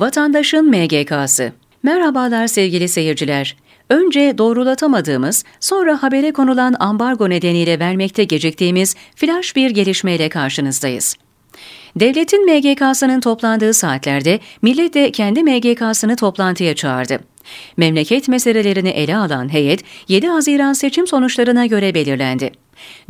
Vatandaşın MGK'sı Merhabalar sevgili seyirciler. Önce doğrulatamadığımız, sonra habere konulan ambargo nedeniyle vermekte geciktiğimiz flash bir gelişmeyle karşınızdayız. Devletin MGK'sının toplandığı saatlerde millet de kendi MGK'sını toplantıya çağırdı. Memleket meselelerini ele alan heyet 7 Haziran seçim sonuçlarına göre belirlendi.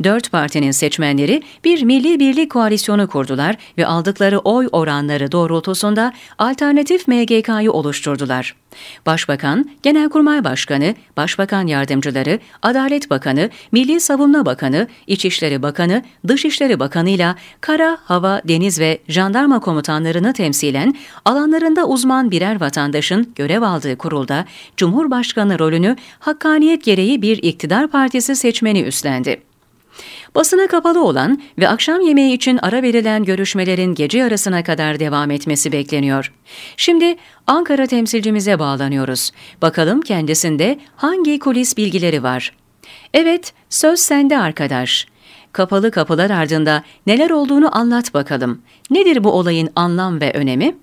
Dört partinin seçmenleri bir milli birlik koalisyonu kurdular ve aldıkları oy oranları doğrultusunda alternatif MGK'yı oluşturdular. Başbakan, Genelkurmay Başkanı, Başbakan Yardımcıları, Adalet Bakanı, Milli Savunma Bakanı, İçişleri Bakanı, Dışişleri Bakanı ile kara, hava, deniz ve jandarma komutanlarını temsilen alanlarında uzman birer vatandaşın görev aldığı kurulda Cumhurbaşkanı rolünü hakkaniyet gereği bir iktidar partisi seçmeni üstlendi. Basına kapalı olan ve akşam yemeği için ara verilen görüşmelerin gece yarısına kadar devam etmesi bekleniyor. Şimdi Ankara temsilcimize bağlanıyoruz. Bakalım kendisinde hangi kulis bilgileri var? Evet, söz sende arkadaş. Kapalı kapılar ardında neler olduğunu anlat bakalım. Nedir bu olayın anlam ve önemi?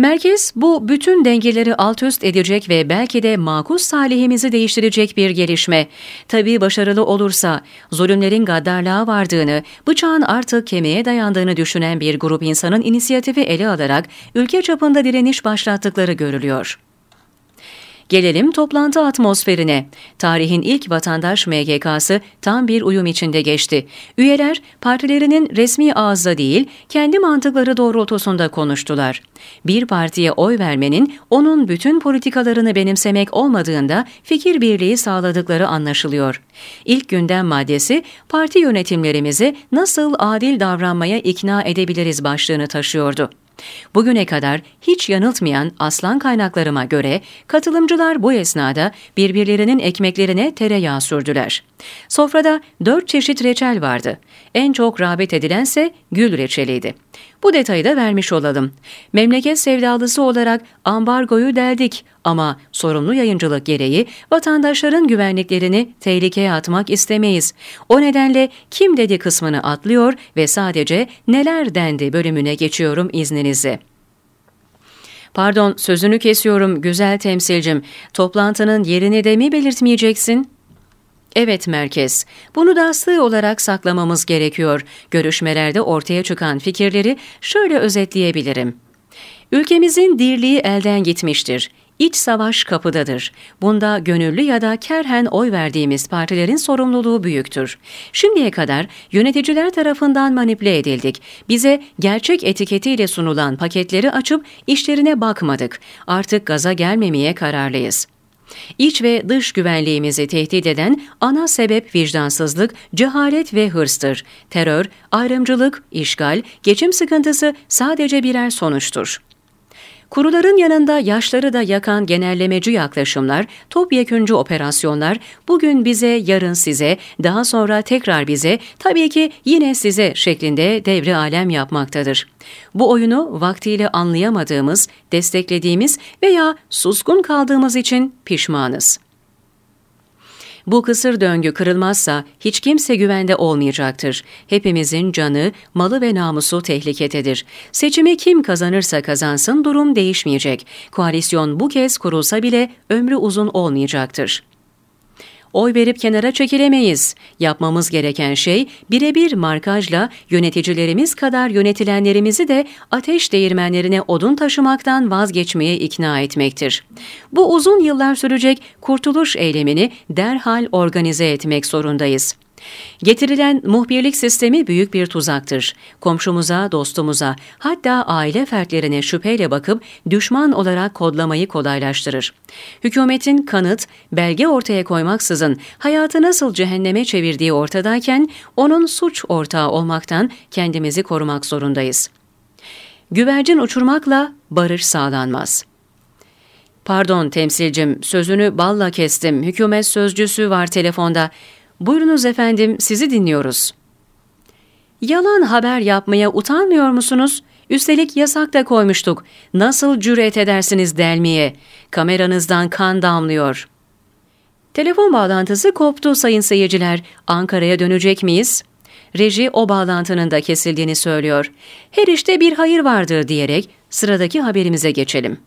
Merkez bu bütün dengeleri alt üst edecek ve belki de makus salihimizi değiştirecek bir gelişme. Tabii başarılı olursa zulümlerin gaddarlığa vardığını, bıçağın artık kemiğe dayandığını düşünen bir grup insanın inisiyatifi ele alarak ülke çapında direniş başlattıkları görülüyor. Gelelim toplantı atmosferine. Tarihin ilk vatandaş MGK'sı tam bir uyum içinde geçti. Üyeler partilerinin resmi ağızda değil, kendi mantıkları doğrultusunda konuştular. Bir partiye oy vermenin onun bütün politikalarını benimsemek olmadığında fikir birliği sağladıkları anlaşılıyor. İlk gündem maddesi parti yönetimlerimizi nasıl adil davranmaya ikna edebiliriz başlığını taşıyordu. Bugüne kadar hiç yanıltmayan aslan kaynaklarıma göre katılımcılar bu esnada birbirlerinin ekmeklerine tereyağı sürdüler. Sofrada dört çeşit reçel vardı. En çok rağbet edilense gül reçeliydi. Bu detayı da vermiş olalım. Memleket sevdalısı olarak ambargoyu deldik ama sorumlu yayıncılık gereği vatandaşların güvenliklerini tehlikeye atmak istemeyiz. O nedenle kim dedi kısmını atlıyor ve sadece neler dendi bölümüne geçiyorum izninizle. Pardon sözünü kesiyorum güzel temsilcim. Toplantının yerini de mi belirtmeyeceksin? Evet merkez. Bunu da sığ olarak saklamamız gerekiyor. Görüşmelerde ortaya çıkan fikirleri şöyle özetleyebilirim. Ülkemizin dirliği elden gitmiştir. İç savaş kapıdadır. Bunda gönüllü ya da kerhen oy verdiğimiz partilerin sorumluluğu büyüktür. Şimdiye kadar yöneticiler tarafından manipüle edildik. Bize gerçek etiketiyle sunulan paketleri açıp işlerine bakmadık. Artık gaza gelmemeye kararlıyız. İç ve dış güvenliğimizi tehdit eden ana sebep vicdansızlık, cehalet ve hırstır. Terör, ayrımcılık, işgal, geçim sıkıntısı sadece birer sonuçtur. Kuruların yanında yaşları da yakan genellemeci yaklaşımlar, topyeküncü operasyonlar bugün bize, yarın size, daha sonra tekrar bize, tabii ki yine size şeklinde devri alem yapmaktadır. Bu oyunu vaktiyle anlayamadığımız, desteklediğimiz veya suskun kaldığımız için pişmanız. Bu kısır döngü kırılmazsa hiç kimse güvende olmayacaktır. Hepimizin canı, malı ve namusu tehlikededir. Seçimi kim kazanırsa kazansın durum değişmeyecek. Koalisyon bu kez kurulsa bile ömrü uzun olmayacaktır. Oy verip kenara çekilemeyiz. Yapmamız gereken şey birebir markajla yöneticilerimiz kadar yönetilenlerimizi de ateş değirmenlerine odun taşımaktan vazgeçmeye ikna etmektir. Bu uzun yıllar sürecek kurtuluş eylemini derhal organize etmek zorundayız. Getirilen muhbirlik sistemi büyük bir tuzaktır. Komşumuza, dostumuza, hatta aile fertlerine şüpheyle bakıp düşman olarak kodlamayı kolaylaştırır. Hükümetin kanıt, belge ortaya koymaksızın hayatı nasıl cehenneme çevirdiği ortadayken onun suç ortağı olmaktan kendimizi korumak zorundayız. Güvercin uçurmakla barış sağlanmaz.'' Pardon temsilcim, sözünü balla kestim. Hükümet sözcüsü var telefonda. Buyurunuz efendim, sizi dinliyoruz. Yalan haber yapmaya utanmıyor musunuz? Üstelik yasak da koymuştuk. Nasıl cüret edersiniz delmeye? Kameranızdan kan damlıyor. Telefon bağlantısı koptu sayın seyirciler. Ankara'ya dönecek miyiz? Reji o bağlantının da kesildiğini söylüyor. Her işte bir hayır vardır diyerek Sıradaki haberimize geçelim.